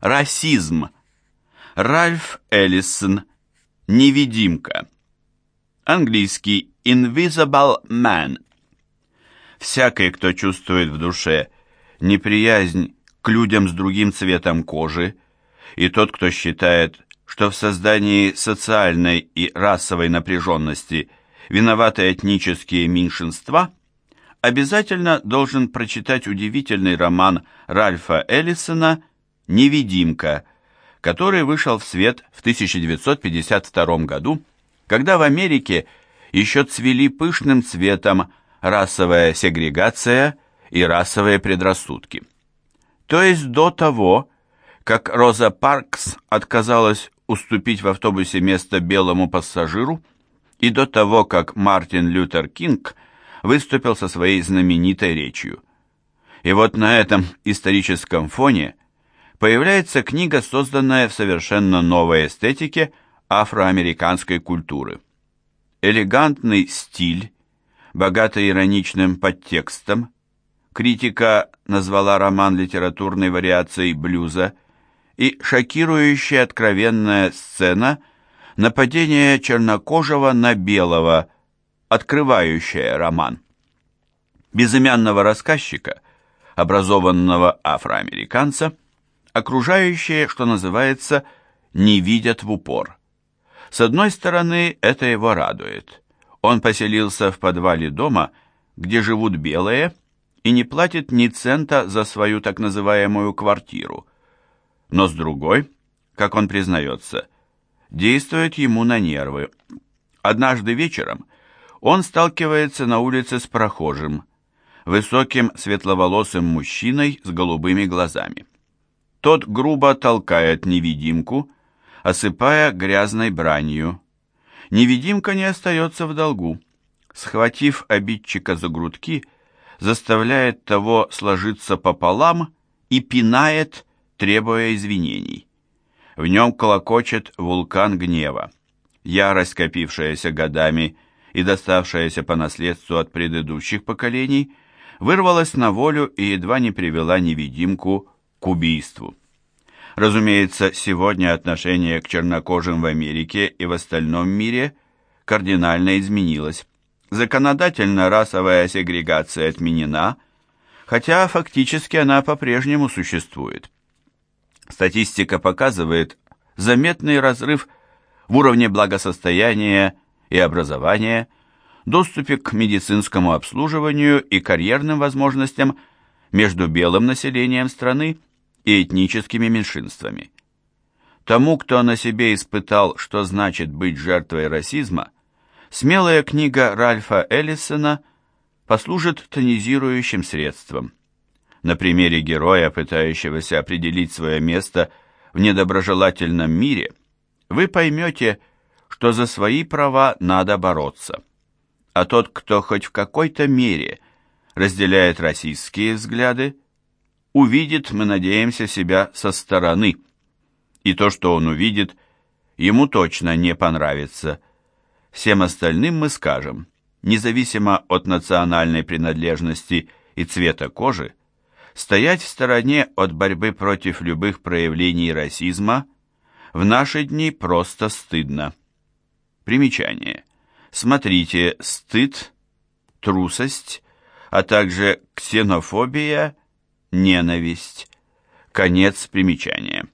Расизм. Ральф Эллисон. Невидимка. Английский Invisible Man. Всякий, кто чувствует в душе неприязнь к людям с другим цветом кожи, и тот, кто считает, что в создании социальной и расовой напряженности виноваты этнические меньшинства, обязательно должен прочитать удивительный роман Ральфа Эллисона «Невидимка», который вышел в свет в 1952 году, когда в Америке еще цвели пышным цветом расовая сегрегация и расовые предрассудки. То есть до того, как Роза Паркс отказалась уступить в автобусе место белому пассажиру, и до того, как Мартин Лютер Кинг выступил со своей знаменитой речью. И вот на этом историческом фоне появляется книга, созданная в совершенно новой эстетике афроамериканской культуры. Элегантный стиль, богатый ироничным подтекстом, критика назвала роман литературной вариацией блюза – и шокирующая откровенная сцена нападения чернокожего на белого, открывающая роман. Безымянного рассказчика, образованного афроамериканца, окружающие, что называется, не видят в упор. С одной стороны, это его радует. Он поселился в подвале дома, где живут белые, и не платит ни цента за свою так называемую квартиру – но с другой, как он признается, действует ему на нервы. Однажды вечером он сталкивается на улице с прохожим, высоким светловолосым мужчиной с голубыми глазами. Тот грубо толкает невидимку, осыпая грязной бранью. Невидимка не остается в долгу. Схватив обидчика за грудки, заставляет того сложиться пополам и пинает, требуя извинений. В нем колокочет вулкан гнева. Ярость, копившаяся годами и доставшаяся по наследству от предыдущих поколений, вырвалась на волю и едва не привела невидимку к убийству. Разумеется, сегодня отношение к чернокожим в Америке и в остальном мире кардинально изменилось. Законодательно расовая сегрегация отменена, хотя фактически она по-прежнему существует. Статистика показывает заметный разрыв в уровне благосостояния и образования, доступе к медицинскому обслуживанию и карьерным возможностям между белым населением страны и этническими меньшинствами. Тому, кто на себе испытал, что значит быть жертвой расизма, смелая книга Ральфа Эллисона послужит тонизирующим средством на примере героя, пытающегося определить свое место в недоброжелательном мире, вы поймете, что за свои права надо бороться. А тот, кто хоть в какой-то мере разделяет российские взгляды, увидит, мы надеемся, себя со стороны. И то, что он увидит, ему точно не понравится. Всем остальным мы скажем, независимо от национальной принадлежности и цвета кожи, Стоять в стороне от борьбы против любых проявлений расизма в наши дни просто стыдно. Примечание. Смотрите «Стыд», «Трусость», а также «Ксенофобия», «Ненависть». Конец примечания.